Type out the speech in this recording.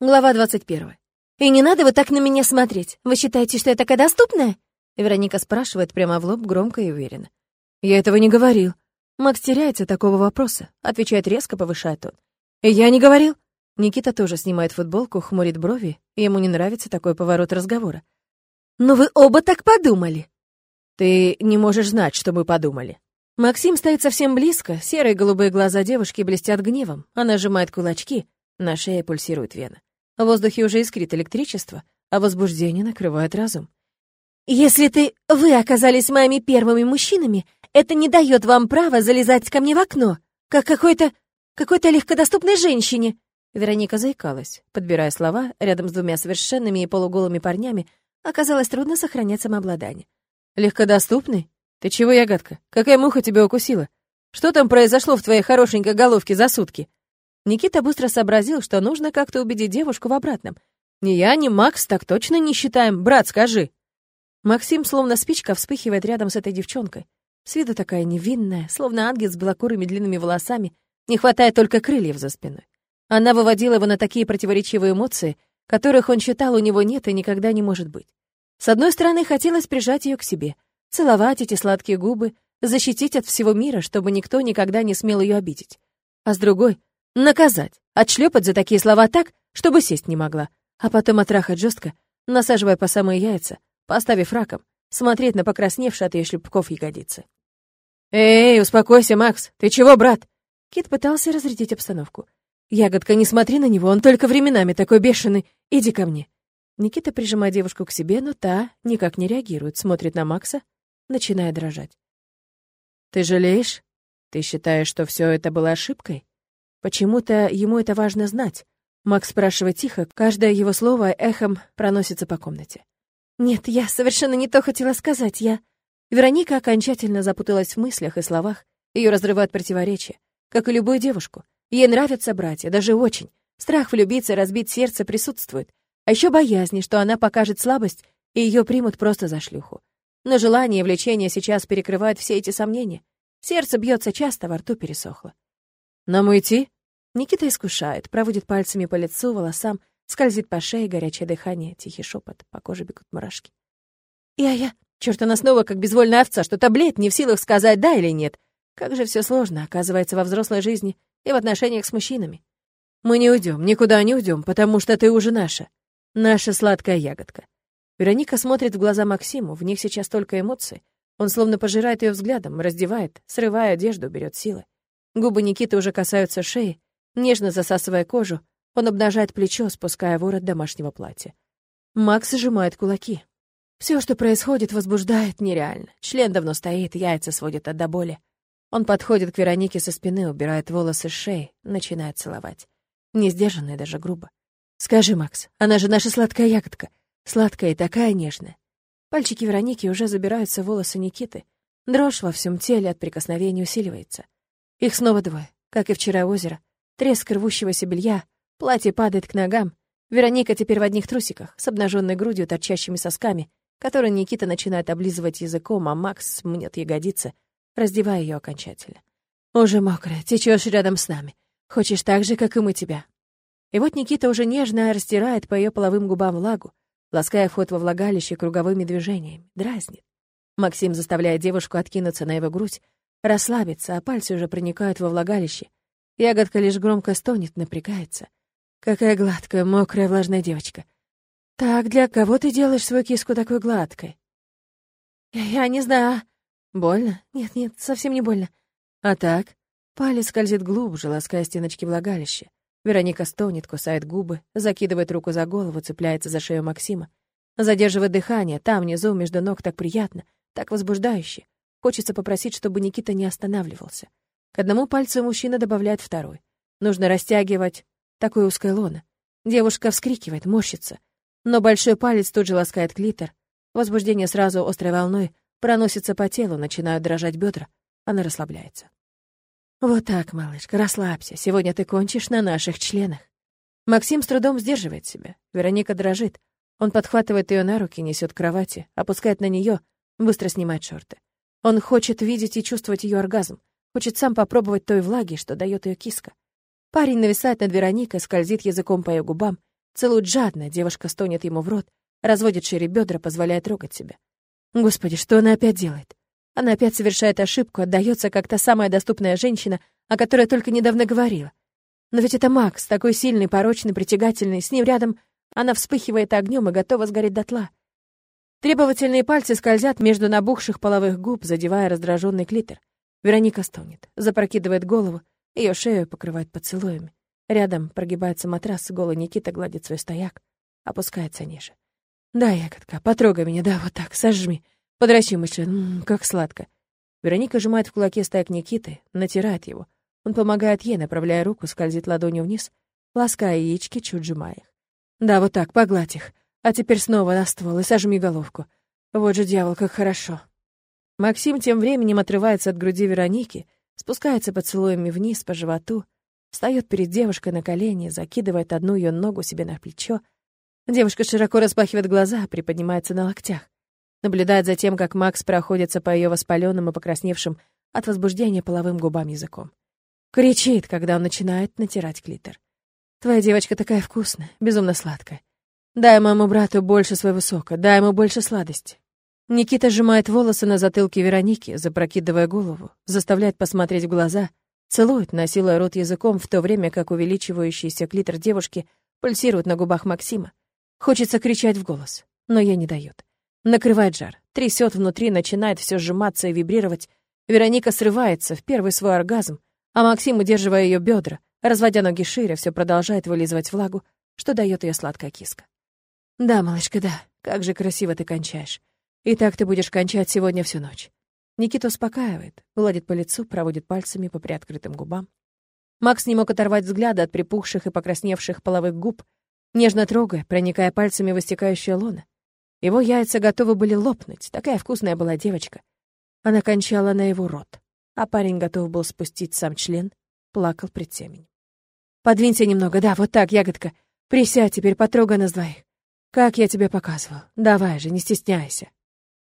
Глава 21. «И не надо вот так на меня смотреть. Вы считаете, что я такая доступная?» Вероника спрашивает прямо в лоб, громко и уверенно. «Я этого не говорил». Макс теряется такого вопроса, отвечает резко, повышая тон. «Я не говорил». Никита тоже снимает футболку, хмурит брови, и ему не нравится такой поворот разговора. «Но вы оба так подумали!» «Ты не можешь знать, что мы подумали». Максим стоит совсем близко, серые голубые глаза девушки блестят гневом, она сжимает кулачки, на шее пульсирует вена. В воздухе уже искрит электричество, а возбуждение накрывает разум. «Если ты... вы оказались моими первыми мужчинами, это не дает вам права залезать ко мне в окно, как какой-то... какой-то легкодоступной женщине!» Вероника заикалась, подбирая слова, рядом с двумя совершенными и полуголыми парнями оказалось трудно сохранять самообладание. «Легкодоступный? Ты чего, ягодка? Какая муха тебя укусила? Что там произошло в твоей хорошенькой головке за сутки?» Никита быстро сообразил, что нужно как-то убедить девушку в обратном. «Ни я, ни Макс так точно не считаем. Брат, скажи!» Максим, словно спичка, вспыхивает рядом с этой девчонкой. С виду такая невинная, словно ангел с белокурыми длинными волосами, не хватает только крыльев за спиной. Она выводила его на такие противоречивые эмоции, которых он считал у него нет и никогда не может быть. С одной стороны, хотелось прижать ее к себе, целовать эти сладкие губы, защитить от всего мира, чтобы никто никогда не смел ее обидеть. А с другой Наказать, отшлепать за такие слова так, чтобы сесть не могла, а потом отрахать жестко, насаживая по самые яйца, поставив раком, смотреть на покрасневшие от ее шлепков ягодицы. «Эй, успокойся, Макс, ты чего, брат?» Кит пытался разрядить обстановку. «Ягодка, не смотри на него, он только временами такой бешеный. Иди ко мне». Никита прижимает девушку к себе, но та никак не реагирует, смотрит на Макса, начиная дрожать. «Ты жалеешь? Ты считаешь, что все это было ошибкой?» Почему-то ему это важно знать. Макс спрашивает тихо, каждое его слово эхом проносится по комнате. «Нет, я совершенно не то хотела сказать, я...» Вероника окончательно запуталась в мыслях и словах, ее разрывают противоречия, как и любую девушку. Ей нравятся братья, даже очень. Страх влюбиться, разбить сердце присутствует. А еще боязни, что она покажет слабость, и ее примут просто за шлюху. Но желание и влечение сейчас перекрывают все эти сомнения. Сердце бьется часто, во рту пересохло. «Нам уйти?» Никита искушает, проводит пальцами по лицу, волосам, скользит по шее, горячее дыхание, тихий шепот, по коже бегут мурашки. «Я-я!» Черт, она снова как безвольная овца, что-то блеет, не в силах сказать «да» или «нет». Как же все сложно, оказывается, во взрослой жизни и в отношениях с мужчинами. Мы не уйдем, никуда не уйдем, потому что ты уже наша. Наша сладкая ягодка. Вероника смотрит в глаза Максиму, в них сейчас только эмоции. Он словно пожирает ее взглядом, раздевает, срывая одежду, берет силы. Губы Никиты уже касаются шеи, нежно засасывая кожу, он обнажает плечо, спуская ворот домашнего платья. Макс сжимает кулаки. Все, что происходит, возбуждает нереально. Член давно стоит, яйца сводят от до боли. Он подходит к Веронике со спины, убирает волосы с шеи, начинает целовать. Не сдержанно и даже грубо. «Скажи, Макс, она же наша сладкая ягодка. Сладкая и такая нежная». Пальчики Вероники уже забираются в волосы Никиты. Дрожь во всем теле от прикосновения усиливается. Их снова двое, как и вчера озеро. Треск рвущегося белья, платье падает к ногам. Вероника теперь в одних трусиках, с обнаженной грудью, торчащими сосками, которые Никита начинает облизывать языком, а Макс мнет ягодицы, раздевая ее окончательно. «Уже мокрая, течешь рядом с нами. Хочешь так же, как и мы тебя». И вот Никита уже нежно растирает по ее половым губам влагу, лаская вход во влагалище круговыми движениями, дразнит. Максим заставляет девушку откинуться на его грудь, расслабиться, а пальцы уже проникают во влагалище. Ягодка лишь громко стонет, напрягается. Какая гладкая, мокрая, влажная девочка. Так, для кого ты делаешь свою киску такой гладкой? Я, не знаю. Больно? Нет, нет, совсем не больно. А так? Палец скользит глубже, лаская стеночки влагалища. Вероника стонет, кусает губы, закидывает руку за голову, цепляется за шею Максима. Задерживает дыхание, там, внизу, между ног так приятно, так возбуждающе. Хочется попросить, чтобы Никита не останавливался. К одному пальцу мужчина добавляет второй. Нужно растягивать такое узкое лоно. Девушка вскрикивает, морщится. Но большой палец тут же ласкает клитор. Возбуждение сразу острой волной проносится по телу, начинают дрожать бедра. Она расслабляется. «Вот так, малышка, расслабься. Сегодня ты кончишь на наших членах». Максим с трудом сдерживает себя. Вероника дрожит. Он подхватывает ее на руки, несет к кровати, опускает на нее, быстро снимает шорты. Он хочет видеть и чувствовать ее оргазм, хочет сам попробовать той влаги, что дает ее киска. Парень нависает над Вероникой, скользит языком по ее губам, Целует жадно, девушка стонет ему в рот, разводит шире бедра, позволяет трогать себя. Господи, что она опять делает? Она опять совершает ошибку, отдается как та самая доступная женщина, о которой только недавно говорила. Но ведь это Макс, такой сильный, порочный, притягательный, с ним рядом она вспыхивает огнем и готова сгореть дотла. Требовательные пальцы скользят между набухших половых губ, задевая раздраженный клитор. Вероника стонет, запрокидывает голову, ее шею покрывает поцелуями. Рядом прогибается матрас, голый Никита гладит свой стояк, опускается ниже. «Да, ягодка, потрогай меня, да, вот так, сожми. Подращи мышцы, м -м, как сладко». Вероника сжимает в кулаке стояк Никиты, натирает его. Он помогает ей, направляя руку, скользит ладонью вниз, лаская яички, чуть сжимая их. «Да, вот так, погладь их. А теперь снова на ствол и сожми головку. Вот же дьявол, как хорошо». Максим тем временем отрывается от груди Вероники, спускается поцелуями вниз по животу, встает перед девушкой на колени, закидывает одну ее ногу себе на плечо. Девушка широко распахивает глаза, приподнимается на локтях. Наблюдает за тем, как Макс проходится по ее воспаленным и покрасневшим от возбуждения половым губам языком. Кричит, когда он начинает натирать клитор. «Твоя девочка такая вкусная, безумно сладкая. Дай моему брату больше своего сока, дай ему больше сладости». Никита сжимает волосы на затылке Вероники, запрокидывая голову, заставляет посмотреть в глаза — Целует, насилуя рот языком, в то время как увеличивающийся клитор девушки пульсирует на губах Максима. Хочется кричать в голос, но я не дает. Накрывает жар, трясет внутри, начинает все сжиматься и вибрировать. Вероника срывается в первый свой оргазм, а Максим, удерживая ее бедра, разводя ноги шире, все продолжает вылизывать влагу, что дает ее сладкая киска. «Да, малышка, да, как же красиво ты кончаешь. И так ты будешь кончать сегодня всю ночь. Никита успокаивает, гладит по лицу, проводит пальцами по приоткрытым губам. Макс не мог оторвать взгляда от припухших и покрасневших половых губ, нежно трогая, проникая пальцами в истекающее лоно. Его яйца готовы были лопнуть, такая вкусная была девочка. Она кончала на его рот, а парень готов был спустить сам член, плакал пред семенем. «Подвинься немного, да, вот так, ягодка. Присядь, теперь потрогай нас двоих. Как я тебе показывал. Давай же, не стесняйся».